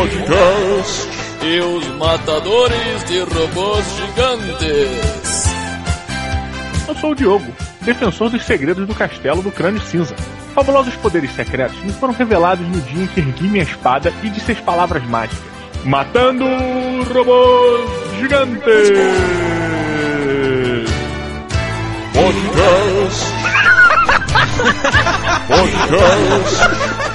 Podcast e os matadores de robôs gigantes. Eu sou o Diogo, defensor dos segredos do castelo do crânio cinza. Fabulosos poderes secretos me foram revelados no dia em que ergui minha espada e disse as palavras mágicas: Matando robôs gigantes! Podcast. Podcast.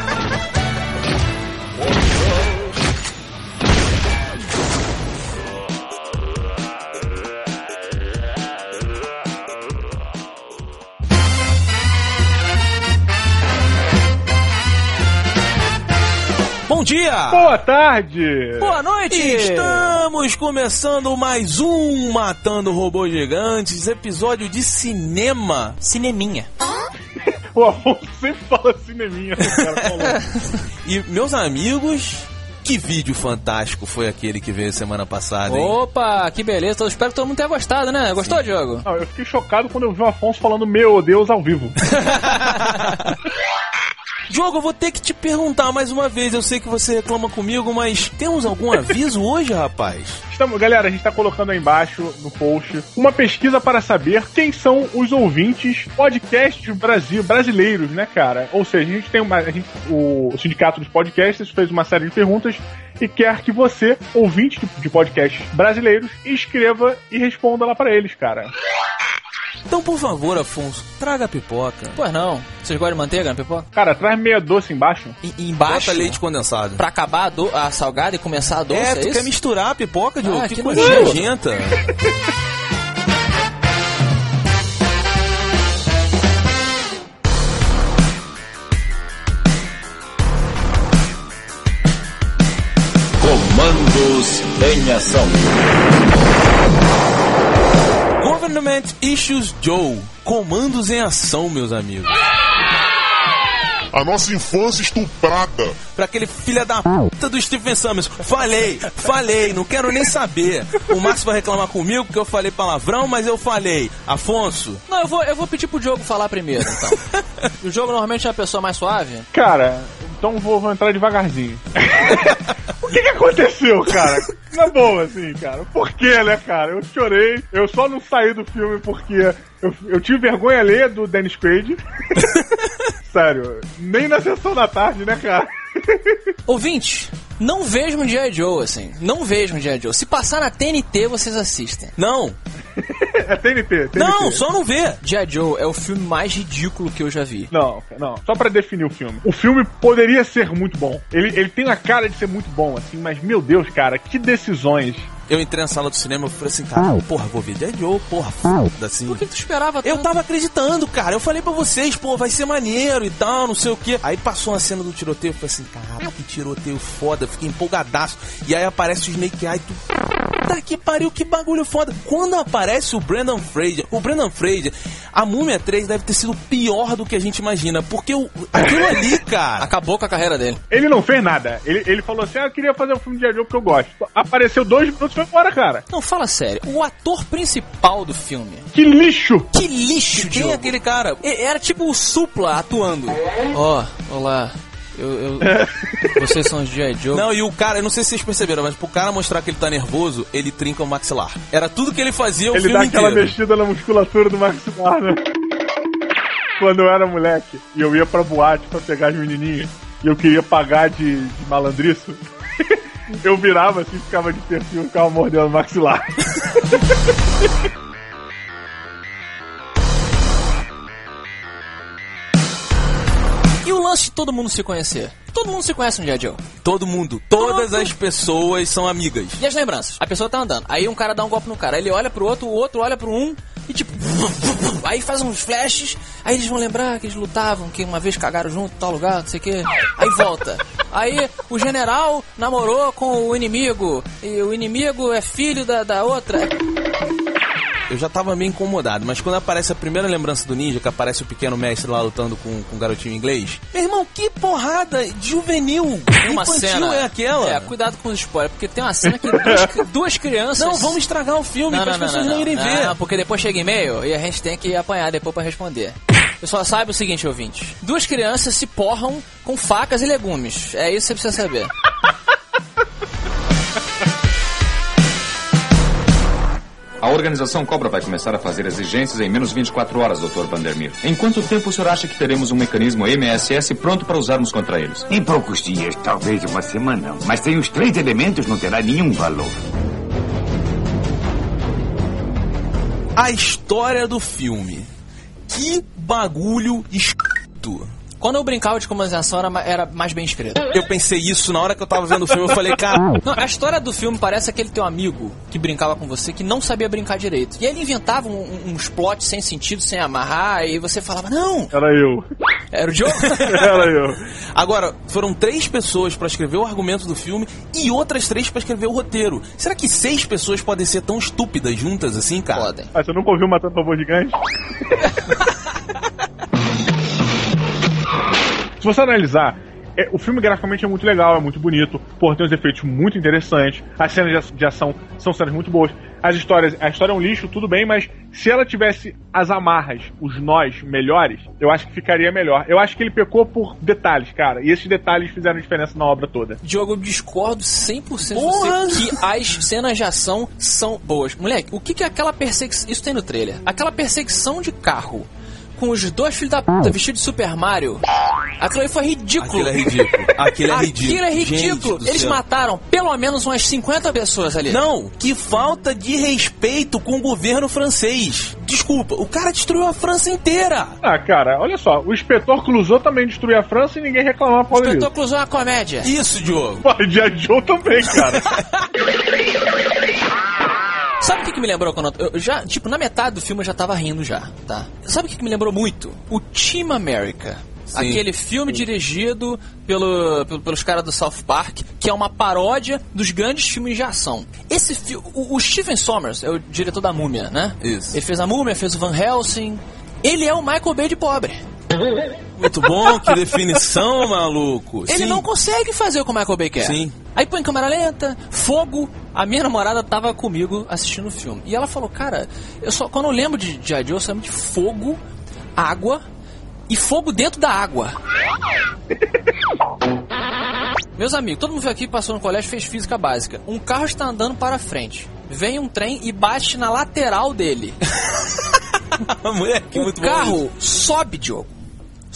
Bom dia! Boa tarde! Boa noite! Estamos começando mais um Matando Robôs Gigantes, episódio de cinema. Cineminha. O Afonso sempre fala cineminha, cara? Falou. E, meus amigos, que vídeo fantástico foi aquele que veio semana passada, hein? Opa, que beleza. Eu espero que todo mundo tenha gostado, né? Gostou, Diogo? Não, eu fiquei chocado quando eu vi o Afonso falando Meu Deus ao vivo. Diogo, eu vou ter que te perguntar mais uma vez. Eu sei que você reclama comigo, mas temos algum aviso hoje, rapaz? Estamos, galera, a gente está colocando aí embaixo no post uma pesquisa para saber quem são os ouvintes podcasts Brasil, brasileiros, né, cara? Ou seja, a gente tem uma. a gente- o, o Sindicato dos Podcasts fez uma série de perguntas e quer que você, ouvinte de, de podcasts brasileiros, escreva e responda lá para eles, cara. Então, por favor, Afonso, traga a pipoca. Pois não. Vocês gostam de manteiga na pipoca? Cara, traz meia doce embaixo. E, e embaixo, Bota leite condensado. pra acabar a, do- a salgada e começar a doce, é, é, tu isso? quer misturar a pipoca, Diogo? Ah, que, que coisa nojenta. Comandos em ação. Government Issues Joe. Comandos em ação, meus amigos. A nossa infância estuprada. Pra aquele filho da puta do Stephen Summers. Falei, falei, não quero nem saber. O Márcio vai reclamar comigo porque eu falei palavrão, mas eu falei. Afonso, Não, eu vou, eu vou pedir pro Diogo falar primeiro, então. o Diogo normalmente é uma pessoa mais suave. Cara, então vou, vou entrar devagarzinho. o que, que aconteceu, cara? Na boa, assim, cara. Por quê, né, cara? Eu chorei. Eu só não saí do filme porque eu, eu tive vergonha alheia do Dennis Quaid. Sério, nem na sessão da tarde, né, cara? Ouvinte, não vejam um G.I. Joe, assim. Não vejam um G.I. Joe. Se passar na TNT, vocês assistem. não, É TNT, TNT. não, só não vê. G.I. Joe é o filme mais ridículo que eu já vi. Não, não. Só pra definir o filme. O filme poderia ser muito bom. Ele, ele tem a cara de ser muito bom, assim, mas, meu Deus, cara, que decisões. Eu entrei na sala do cinema e falei assim, cara, porra, vou ver Dead Joe, porra, foda assim. Por que tu esperava Eu tanto? tava acreditando, cara. Eu falei pra vocês, pô, vai ser maneiro e tal, não sei o quê. Aí passou uma cena do tiroteio, eu falei assim, cara, que tiroteio foda. Eu fiquei empolgadaço. E aí aparece o Snake Eye, tu... Tá que pariu, que bagulho foda. Quando aparece o Brandon Fraser, o Brandon Fraser, a Múmia 3 deve ter sido pior do que a gente imagina. Porque o, aquilo ali, cara... Acabou com a carreira dele. Ele não fez nada. Ele, ele falou assim: ah, eu queria fazer um filme de Joe porque eu gosto. Apareceu dois minutos e foi embora, cara. Não, fala sério. O ator principal do filme. Que lixo! Que lixo, Quem é aquele cara? Era tipo o Supla atuando. Ó, olá. Eu, eu- Vocês são os G.I. Joe. Não, e o cara, eu não sei se vocês perceberam, mas pro cara mostrar que ele tá nervoso, ele trinca o maxilar. Era tudo que ele fazia o Ele filme dá aquela inteiro. mexida na musculatura do maxilar, né? Quando eu era moleque e eu ia pra boate pra pegar as menininhas e eu queria pagar de, de malandriço, eu virava assim, ficava de perfil e ficava mordendo o maxilar. E o lance de todo mundo se conhecer? Todo mundo se conhece no G.I. Joe. Todo mundo, todas Todo- as pessoas são amigas. E as lembranças? A pessoa tá andando. Aí um cara dá um golpe no cara. Aí ele olha pro outro, o outro olha pro um e tipo. Aí faz uns flashes. Aí eles vão lembrar que eles lutavam, que uma vez cagaram junto tal lugar, não sei o quê. Aí volta. Aí o general namorou com o inimigo. E o inimigo é filho da, da outra. Eu já tava meio incomodado, mas quando aparece a primeira lembrança do ninja, que aparece o pequeno mestre lá lutando com, com o garotinho inglês. Meu irmão, que porrada juvenil! Tem uma infantil cena. é aquela? É, cuidado com os spoilers, porque tem uma cena que duas, duas crianças. Não, vamos estragar o filme para as pessoas não, irem ver. Não, porque depois chega e-mail e a gente tem que apanhar depois pra responder. Eu só saiba o seguinte, ouvinte. Duas crianças se porram com facas e legumes. É isso que você precisa saber. Organização Cobra vai começar a fazer exigências em menos 24 horas, Dr. Vandermeer. Em quanto tempo o senhor acha que teremos um mecanismo MSS pronto para usarmos contra eles? Em poucos dias, talvez uma semana. Mas sem os três elementos não terá nenhum valor. A história do filme. Que bagulho escrito. Quando eu brincava de comunicação era, era mais bem escrito. Eu pensei isso na hora que eu tava vendo o filme. Eu falei, cara, Não, a história do filme parece aquele teu amigo que brincava com você que não sabia brincar direito. E ele inventava um- um- uns plots sem sentido, sem amarrar, e você falava, não, Era eu. era o jogo. Era eu. Agora, foram três pessoas pra escrever o argumento do filme e outras três pra escrever o roteiro. Será que seis pessoas podem ser tão estúpidas juntas assim, cara? Podem. Ah, você nunca ouviu Matando Robô Gigante? Se você analisar, é, o filme graficamente é muito legal, é muito bonito, porra, tem uns efeitos muito interessantes, as cenas de, ação são cenas muito boas, as histórias, a história é um lixo, tudo bem, mas se ela tivesse as amarras, os nós melhores, eu acho que ficaria melhor. Eu acho que ele pecou por detalhes, cara, e esses detalhes fizeram diferença na obra toda. Diogo, eu discordo 100% de você que as cenas de ação são boas. Moleque, o que que é aquela perseguição... Isso tem no trailer. Aquela perseguição de carro com os dois filhos da puta vestidos de Super Mario. Aquilo aí foi ridículo. Aquilo é ridículo. Aquilo é ridículo. Aquilo é ridículo. Gente Eles céu. mataram pelo menos umas 50 pessoas ali. Não, que falta de respeito com o governo francês. Desculpa, o cara destruiu a França inteira. Ah, cara, olha só, o inspetor Clouseau também destruiu a França e ninguém reclamava por causa Espetou disso. Clusão é uma comédia. Isso, Diogo. Pô, G.I. Joe também, cara. Sabe o que, que me lembrou quando eu, eu já, tipo, na metade do filme eu já tava rindo já, tá? Sabe o que, que me lembrou muito? O Team America. Sim. Aquele filme dirigido pelo, pelo- pelos caras do South Park, que é uma paródia dos grandes filmes de ação. Esse filme. O, o Stephen Sommers é o diretor da Múmia, né? Isso. Ele fez a Múmia, fez o Van Helsing. Ele é o Michael Bay de pobre. Muito bom, que definição, maluco. Ele Sim. não consegue fazer o que o Michael Bay quer. Sim. Aí põe câmera lenta, fogo. A minha namorada tava comigo assistindo o filme. E ela falou, cara, eu só, quando eu lembro de G.I. Joe, eu só lembro de fogo, água e fogo dentro da água. Meus amigos, todo mundo aqui, passou no colégio, fez física básica. Um carro está andando para frente. Vem um trem e bate na lateral dele. Moleque, o muito bom. carro sobe, Diogo.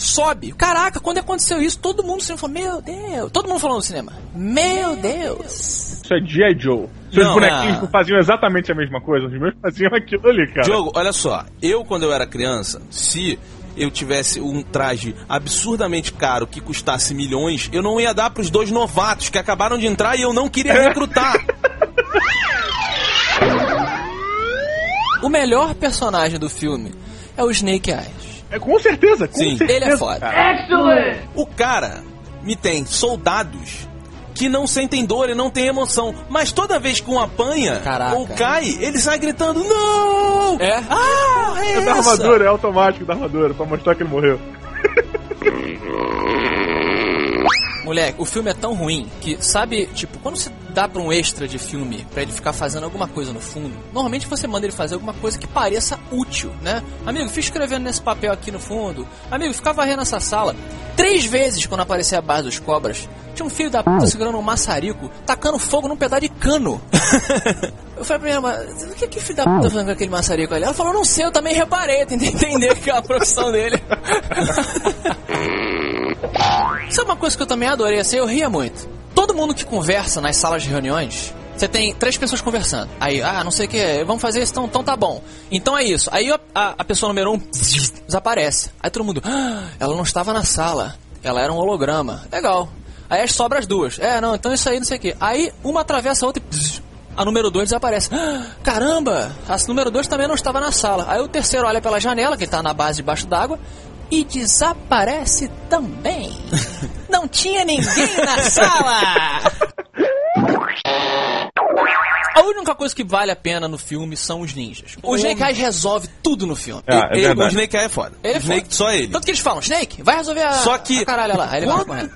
Sobe. Caraca, quando aconteceu isso, todo mundo cinema falou, meu Deus. Todo mundo falou no cinema, meu Deus. Isso é G.I. Joe. Seus Não, bonequinhos ah. não faziam exatamente a mesma coisa, os meus faziam aquilo ali, cara. Diogo, olha só. Eu, quando eu era criança, se eu tivesse um traje absurdamente caro que custasse milhões, eu não ia dar pros dois novatos que acabaram de entrar e eu não queria recrutar. O melhor personagem do filme é o Snake Eyes. É, com certeza, com Sim. certeza. Ele é foda. cara. O cara me tem soldados que não sentem dor e não tem emoção. Mas toda vez que um apanha Caraca. ou cai, ele sai gritando: Não! É? Ah, é É da armadura, é automático da armadura, pra mostrar que ele morreu. Moleque, o filme é tão ruim que, sabe, tipo, quando você dá pra um extra de filme pra ele ficar fazendo alguma coisa no fundo, normalmente você manda ele fazer alguma coisa que pareça útil, né? Amigo, fica escrevendo nesse papel aqui no fundo. Amigo, fica varrendo essa sala. Três vezes quando aparecia a base dos cobras, tinha um filho da puta segurando um maçarico, tacando fogo num pedaço de cano. Eu falei pra minha mas o que que filho da puta tá fazendo com aquele maçarico ali? Ela falou, não sei, eu também reparei, tentei entender que é a profissão dele. Sabe uma coisa que eu também adorei assim? Eu ria muito. Todo mundo que conversa nas salas de reuniões, você tem três pessoas conversando. Aí, ah, não sei o que, vamos fazer isso, então, então tá bom. Então é isso. Aí a, a- a pessoa número um desaparece. Aí todo mundo, ah, ela não estava na sala. Ela era um holograma. Legal. Aí sobra as duas. É, não, então isso aí, não sei o que. Aí uma atravessa a outra e a número 2 desaparece. Ah, caramba, a número 2 também não estava na sala. Aí o terceiro olha pela janela, que ele tá na base debaixo d'água, e desaparece também. Não tinha ninguém na sala! A única coisa que vale a pena no filme são os ninjas. O Snake Eyes resolve tudo no filme. Ah, é Ele- o. Snake Eye é foda. Ele é Snake, foda. só ele. Tanto que eles falam, Snake, vai resolver a, Só que- a caralho lá. Aí ele vai correndo.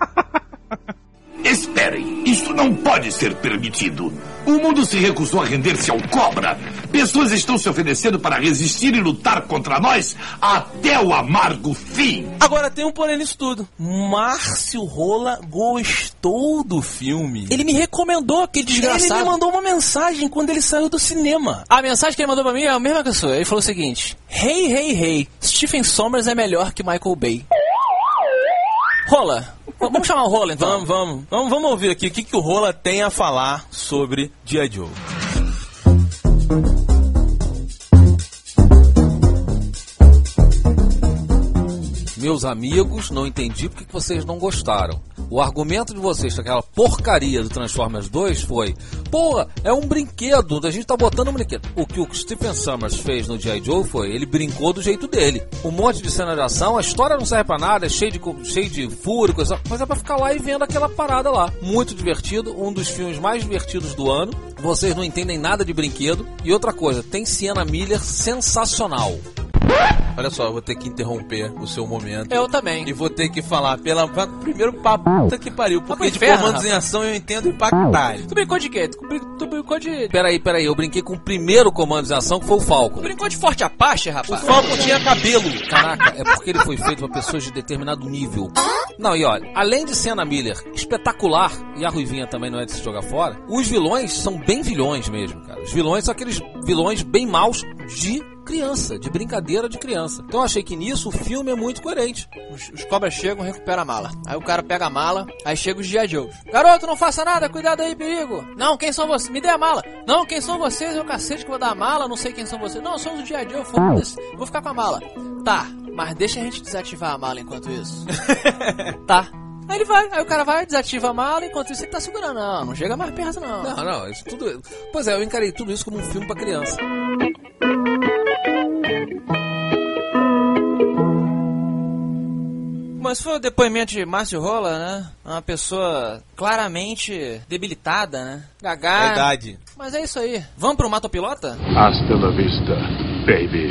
Esperem, isso não pode ser permitido. O mundo se recusou a render-se ao cobra. Pessoas estão se oferecendo para resistir e lutar contra nós até o amargo fim. Agora tem um porém nisso tudo. Márcio Rola gostou do filme. Ele me recomendou, que Ele desgraçado. me mandou uma mensagem quando ele saiu do cinema. A mensagem que ele mandou pra mim é a mesma que a sua. Ele falou o seguinte: Hey, hey, hey, Stephen Sommers é melhor que Michael Bay. Rola. Vamos chamar o Rola então. Vamos, vamos, vamos, vamos ouvir aqui o que, que o Rola tem a falar sobre G.I. Joe. Meus amigos, não entendi porque que vocês não gostaram. O argumento de vocês daquela porcaria do Transformers 2 foi: Pô, é um brinquedo, a gente tá botando um brinquedo. O que o Stephen Summers fez no G.I. Joe foi: ele brincou do jeito dele. Um monte de cena de ação, a história não serve pra nada, é cheio de, cheio de furo, coisa, mas é pra ficar lá e vendo aquela parada lá. Muito divertido, um dos filmes mais divertidos do ano. Vocês não entendem nada de brinquedo. E outra coisa, tem Sienna Miller sensacional. Olha só, eu vou ter que interromper o seu momento. Eu também. E vou ter que falar pela. Primeiro pra puta que pariu. Porque pro de inferno, comandos em ação eu entendo impactar. Tu brincou de quê? Tu, brin- tu brincou de. Peraí, peraí, eu brinquei com o primeiro comando de ação que foi o Falcon. Tu brincou de Forte Apache, O rapaz? Falcon tinha cabelo. Caraca, é porque ele foi feito pra pessoas de determinado nível. Não, e olha, além de Senna Miller espetacular, e a Ruivinha também não é de se jogar fora, os vilões são bem vilões mesmo, cara. Os vilões são aqueles vilões bem maus de criança, de brincadeira de criança. Então eu achei que nisso o filme é muito coerente. Os, os cobras chegam recuperam a mala. Aí o cara pega a mala, aí chega os G.I. Joes. Garoto, não faça nada, cuidado aí, perigo. Não, quem são vocês? Me dê a mala. Não, quem são vocês? É o cacete que eu vou dar a mala, não sei quem são vocês. Não, somos os G.I. Joe, foda-se. Vou ficar com a mala. Tá, mas deixa a gente desativar a mala enquanto isso. tá. Aí ele vai, aí o cara vai, desativa a mala, enquanto isso ele tá segurando. Não, não chega mais perto, não. Não, não, isso tudo. Pois é, eu encarei tudo isso como um filme pra criança. Mas foi o depoimento de Márcio Rola, né? Uma pessoa claramente debilitada, né? Gagá. Verdade. Mas é isso aí. Vamos pro Matopilota? Hasta la vista, baby.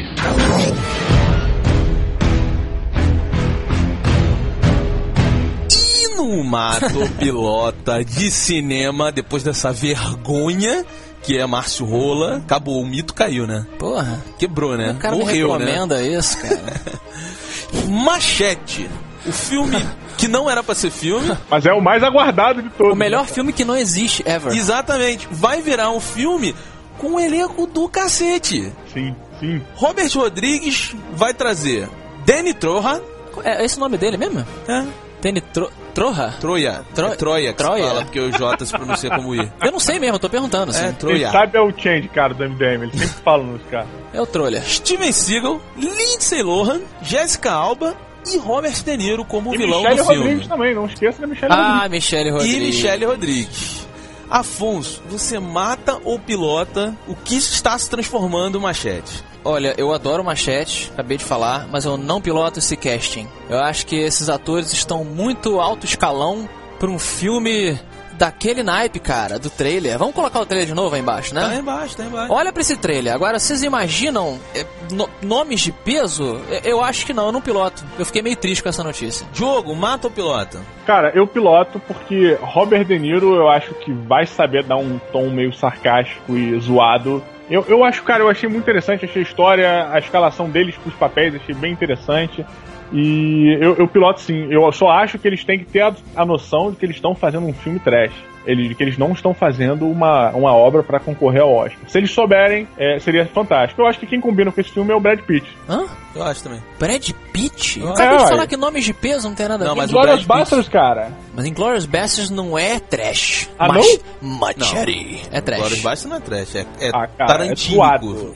E no Mato Pilota de cinema, depois dessa vergonha que é Márcio Rola, acabou, o mito caiu, né? Porra. Quebrou, né? O cara Morreu, me né? recomenda isso, cara. Machete. O filme que não era pra ser filme. Mas é o mais aguardado de todos. o melhor né, filme que não existe ever. Exatamente. Vai virar um filme com o elenco do cacete. Sim, sim. Robert Rodrigues vai trazer Danny Troja. É esse o nome dele mesmo? É. Danny Tro Troja? Troia. Tro- É Troia que se Troia? fala, porque o J se pronuncia como I. Eu não sei mesmo, eu tô perguntando assim. É, Troia. sabe é o Change, cara, do MDM. Ele sempre fala nos caras. É o Trolha. Steven Seagal, Lindsay Lohan, Jessica Alba e Robert De Niro como E vilão Michelle do filme. Rodrigues também, não esqueça da Michelle Ah, Rodrigues. Michelle Rodrigues. E Michelle Rodrigues. Afonso, você mata ou pilota o que está se transformando o Machete? Olha, eu adoro Machete, acabei de falar, mas eu não piloto esse casting. Eu acho que esses atores estão muito alto escalão para um filme daquele naipe, cara, do trailer. Vamos colocar o trailer de novo aí embaixo, Tá né? embaixo, tá embaixo. Olha pra esse trailer. Agora, vocês imaginam é, no- nomes de peso? Eu- Eu acho que não, eu não piloto. Eu fiquei meio triste com essa notícia. Diogo, mata ou pilota? Cara, eu piloto porque Robert De Niro eu acho que vai saber dar um tom meio sarcástico e zoado. Eu, eu acho, cara, eu achei muito interessante, achei a história, a escalação deles pros papéis, achei bem interessante. E eu, eu piloto sim, eu só acho que eles têm que ter a, a noção de que eles estão fazendo um filme trash. Eles, de que eles não estão fazendo uma, uma obra pra concorrer ao Oscar. Se eles souberem, é, seria fantástico. Eu acho que quem combina com esse filme é o Brad Pitt. Hã? Eu acho também. Brad Pitt? Eu É, acabei de ué. falar que nomes de peso não tem nada a Não, ver. mas o Glorious Bastards, cara. Mas Inglourious Basterds não é trash. Ah, Mach- Machete. É trash. Glórias Baixas não é trash, é, é Ah, cara, é.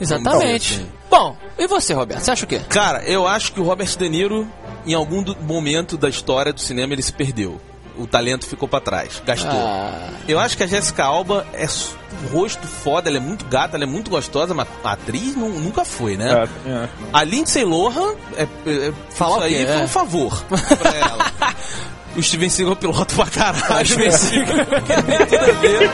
Exatamente. Bom, e você, Roberto? Você acha o quê? Cara, eu acho que o Robert De Niro, em algum do- momento da história do cinema, ele se perdeu. O talento ficou pra trás, gastou. Ah, Eu acho que a Jessica Alba é um rosto foda, ela é muito gata, ela é muito gostosa, mas a atriz nu- nunca foi, né? É, acho. A Lindsay Lohan, é, é, Falar isso o aí foi É. um favor pra ela. o Steven Seagal é piloto pra caralho. Steven Seagal. Tem tudo a ver.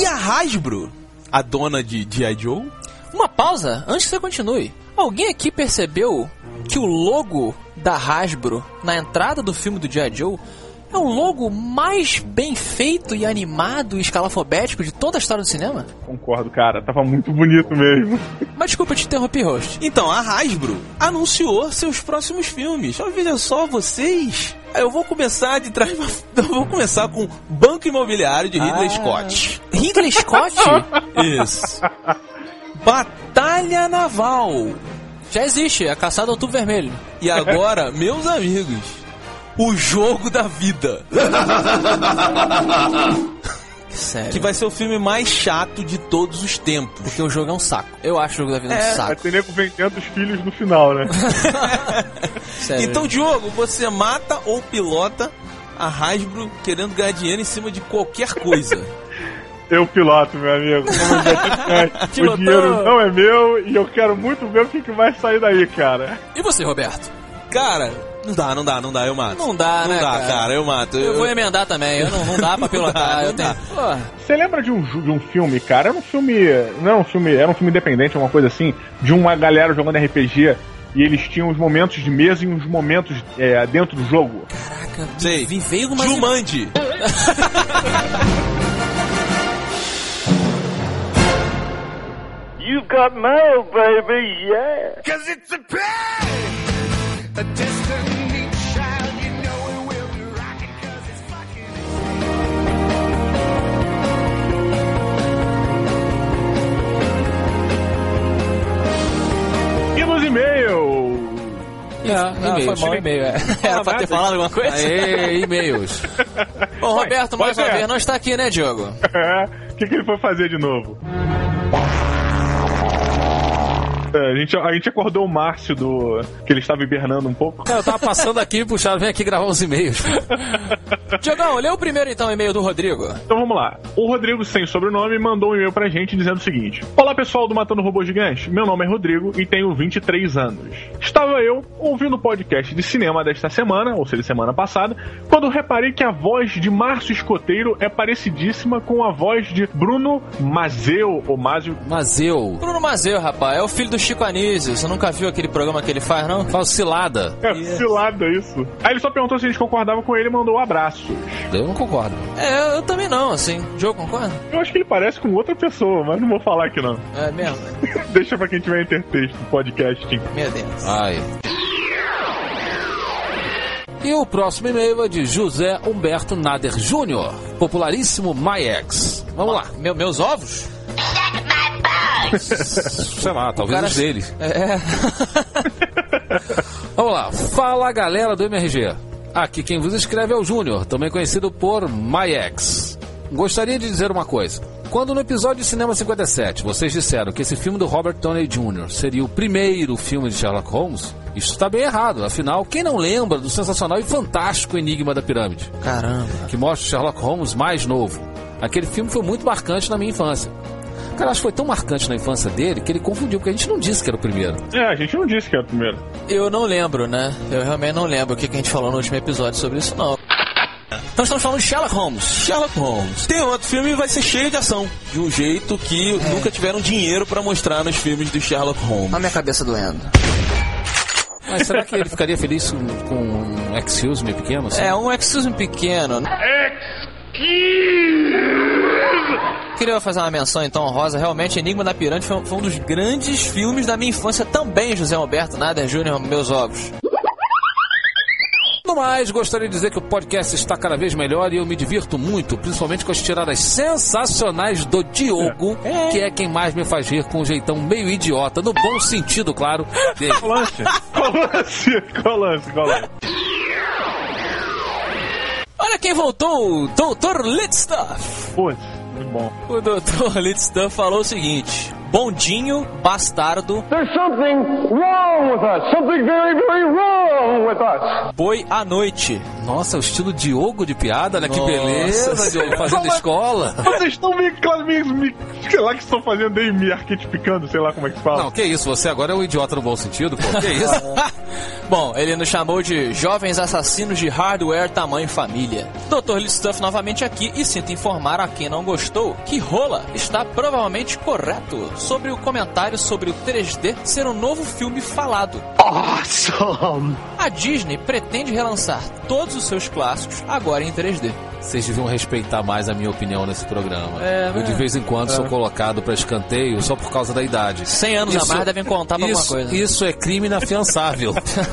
E a Hasbro, a dona de G.I. Joe, Uma pausa antes que você continue. Alguém aqui percebeu que o logo da Hasbro na entrada do filme do G.I. Joe é o logo mais bem feito e animado e escalafobético de toda a história do cinema? Concordo, cara. Tava muito bonito mesmo. Mas desculpa eu te interromper, host. Então, a Hasbro anunciou seus próximos filmes. Olha, só, vocês. Eu vou começar de trás. Eu vou começar com Banco Imobiliário de Ridley Ah. Scott. Ridley Scott? Isso. Batalha Naval. Já existe, é a caçada ao tubo vermelho. E agora, meus amigos, o jogo da vida. Sério. Que vai ser o filme mais chato de todos os tempos. Porque o jogo é um saco. Eu acho o jogo da vida É, um Vai saco. ter nego vendendo os filhos no final, né? Sério. Então, Diogo, você mata ou pilota a Hasbro querendo ganhar dinheiro em cima de qualquer coisa. Eu piloto, meu amigo. Eu o Pilotou. dinheiro não é meu e eu quero muito ver o que, que vai sair daí, cara. E você, Roberto? Cara, não dá, não dá, não dá, eu mato. Não dá, Não né, dá, cara? cara, eu mato. Eu vou emendar também. Eu não, não dá pra pilotar. Não eu tenho. dá. Você lembra de um, de um filme, cara? Era um filme. Não era um filme. Era um filme independente, alguma coisa assim, de uma galera jogando RPG. E eles tinham os momentos de mesa e uns momentos é, dentro do jogo. caraca, Sei. me veio uma. Jumanji. You've got mail, baby, yeah. Cause it's a pain, a destiny child, you know it will be rocking cause it's fucking. E nos e-mails? Ah, e-mail, foi mal e-mail, é. Era pra ter falado alguma coisa? Aê, e-mails. Bom, Roberto, mais uma é. vez, não está aqui, né, Diogo? O que, que ele foi fazer de novo? É, a, gente, a gente acordou o Márcio do. que ele estava hibernando um pouco. Cara, eu tava passando aqui e puxaram, vem aqui gravar uns e-mails. Diogão, lê o primeiro então o e-mail do Rodrigo. Então vamos lá. O Rodrigo, sem sobrenome, mandou um e-mail pra gente dizendo o seguinte: Olá pessoal do Matando Robô Gigante, meu nome é Rodrigo e tenho 23 anos. Estava eu ouvindo o podcast de cinema desta semana, ou seja, semana passada, quando reparei que a voz de Márcio Escoteiro é parecidíssima com a voz de Bruno Mazeu, ou Mazio. Mas eu. Bruno Mazeu, rapaz, é o filho do Chico Anísio. Você nunca viu aquele programa que ele faz, não? Falsilada. É, cilada isso. Aí ele só perguntou se a gente concordava com ele e mandou um abraços. Eu não concordo. É, eu também não, assim. Diogo, concorda? Eu acho que ele parece com outra pessoa, mas não vou falar aqui não. É mesmo? Deixa pra quem tiver intertexto, podcasting. Meu Deus. Ai. E o próximo e-mail é de José Humberto Nader Júnior, popularíssimo MyEx. Vamos lá. Meu, meus ovos? Sei lá, talvez cara- os deles. É. Vamos lá. Fala galera do MRG. Aqui quem vos escreve é o Júnior, também conhecido por MyEx. Gostaria de dizer uma coisa. Quando no episódio de Cinema 57 vocês disseram que esse filme do Robert Downey Jr. seria o primeiro filme de Sherlock Holmes, isso está bem errado. Afinal, quem não lembra do sensacional e fantástico Enigma da Pirâmide? Caramba. que mostra o Sherlock Holmes mais novo. Aquele filme foi muito marcante na minha infância. Cara, acho que foi tão marcante na infância dele que ele confundiu, porque a gente não disse que era o primeiro. É, a gente não disse que era o primeiro. Eu não lembro, né? Eu realmente não lembro o que que a gente falou no último episódio sobre isso, não. Então estamos falando de Sherlock Holmes. Sherlock Holmes. Tem outro filme e vai ser cheio de ação. De um jeito que nunca tiveram dinheiro pra mostrar nos filmes do Sherlock Holmes. A minha cabeça doendo. Mas será que ele ficaria feliz com, com um Excuse Me pequeno? assim? É, um excuse me pequeno. né? Queria fazer uma menção então, Rosa. Realmente, Enigma da Pirâmide foi, um- foi um dos grandes filmes da minha infância também, José Alberto Nader Júnior, meus ovos. No mais, gostaria de dizer que o podcast está cada vez melhor e eu me divirto muito, principalmente com as tiradas sensacionais do Diogo, que é quem mais me faz rir com um jeitão meio idiota, no bom sentido, claro, dele. Qual lance? Qual lance? Qual lance? Qual lance? Olha quem voltou, Dr. Litstuff. Putz, bom. O Dr. Litstuff falou o seguinte: Bondinho, bastardo, There's something wrong with us. Something very, very wrong with us. boi à noite. Nossa, o estilo Diogo de piada, né? Que Nossa beleza, Senhora. Diogo, fazendo escola. Vocês estão me, me, me. Sei lá que estão fazendo aí, me arquetipicando, sei lá como é que se fala. Não, que isso, você agora é um idiota no bom sentido, pô. Que isso? Bom, ele nos chamou de jovens assassinos de hardware tamanho família. Dr. Litstuff novamente aqui e sinto informar a quem não gostou que rola está provavelmente correto. Sobre o comentário sobre o 3D ser um novo filme falado. Awesome! A Disney pretende relançar todos os seus clássicos agora em 3D. Vocês deviam respeitar mais a minha opinião nesse programa. É, eu de é. vez em quando sou colocado pra escanteio só por causa da idade. 100 anos a mais devem contar pra alguma isso, coisa. Isso é crime inafiançável.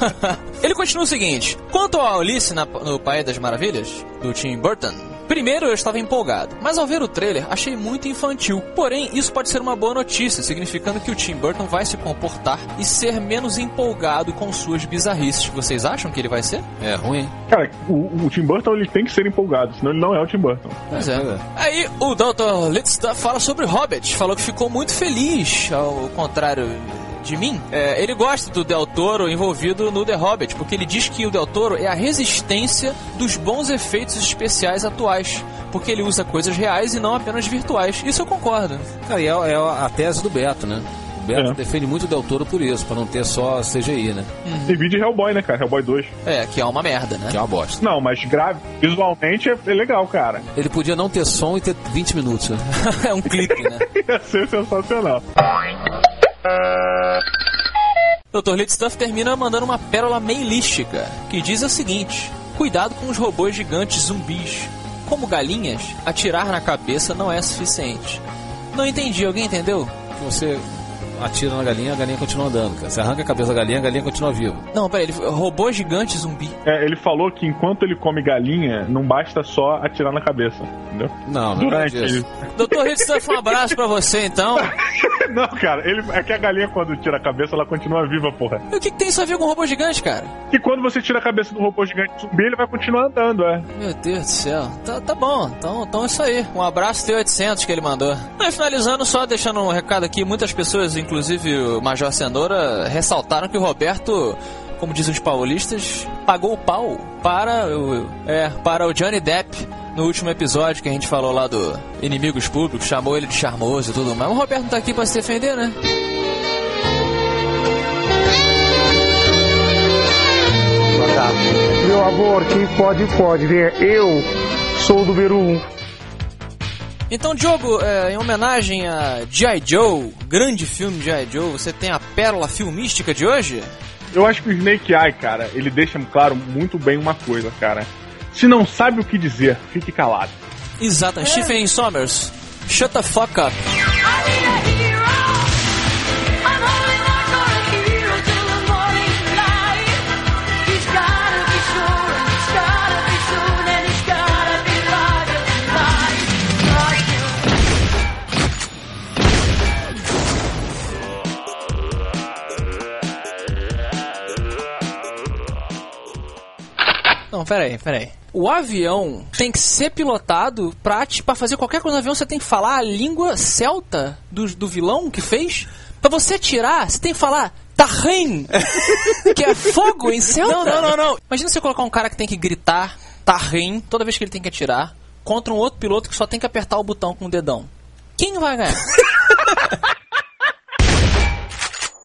Ele continua o seguinte: quanto ao Alice na- no País das Maravilhas, do Tim Burton. Primeiro eu estava empolgado, mas ao ver o trailer achei muito infantil. Porém, isso pode ser uma boa notícia, significando que o Tim Burton vai se comportar e ser menos empolgado com suas bizarrices. Vocês acham que ele vai ser? É ruim. Cara, o, o Tim Burton ele tem que ser empolgado, senão ele não é o Tim Burton. Pois é. Aí o Dr. Litsta fala sobre Hobbit, falou que ficou muito feliz, ao contrário de mim. É, ele gosta do Del Toro envolvido no The Hobbit, porque ele diz que o Del Toro é a resistência dos bons efeitos especiais atuais. Porque ele usa coisas reais e não apenas virtuais. Isso eu concordo. Cara, e é, é a tese do Beto, né? O Beto É. defende muito o Del Toro por isso, pra não ter só CGI, né? Tem vídeo de Hellboy, né, cara? Hellboy 2. É, que é uma merda, né? Que é uma bosta. Não, mas grave, visualmente é, é legal, cara. Ele podia não ter som e ter 20 minutos, né? é um clipe, né? Ia ser sensacional. Dr. Litstuff termina mandando uma pérola meilística, que diz o seguinte: Cuidado com os robôs gigantes zumbis. Como galinhas, atirar na cabeça não é suficiente. Não entendi, alguém entendeu? Você atira na galinha, a galinha continua andando, cara. Você arranca a cabeça da galinha, a galinha continua viva. Não, peraí, ele robô gigante zumbi. É, ele falou que enquanto ele come galinha, não basta só atirar na cabeça, entendeu? Não, não é Durante disso. Dr. Litstuff, um abraço pra você então. Não, cara, ele, é que a galinha quando tira a cabeça, ela continua viva, porra. E o que, que tem isso a ver com robô gigante, cara? E quando você tira a cabeça do robô gigante zumbi, ele vai continuar andando, é. Meu Deus do céu. Tá, tá bom, então, então é isso aí. Um abraço T800 que ele mandou. E finalizando, só deixando um recado aqui, muitas pessoas, inclusive o Major Cenoura, ressaltaram que o Roberto, como dizem os paulistas, pagou o pau para o, é, para o Johnny Depp no último episódio que a gente falou lá do Inimigos Públicos, chamou ele de charmoso e tudo mais. O Roberto não tá aqui pra se defender, né? Meu amor, quem pode, pode. Ver, eu sou o número um. Então, Diogo, é, em homenagem a G.I. Joe, grande filme G.I. Joe, você tem a pérola filmística de hoje? Eu acho que o Snake Eye, cara, ele deixa claro muito bem uma coisa, cara. Se não sabe o que dizer, fique calado. Exato, Stephen Sommers. Shut the fuck up. Peraí, peraí. O avião tem que ser pilotado pra, te- pra fazer qualquer coisa no avião, você tem que falar a língua celta do, do vilão que fez. Pra você tirar, você tem que falar Tahrim, que é fogo em celta. Não, não, não, não. Imagina você colocar um cara que tem que gritar Tahrim toda vez que ele tem que atirar contra um outro piloto que só tem que apertar o botão com o dedão. Quem vai ganhar?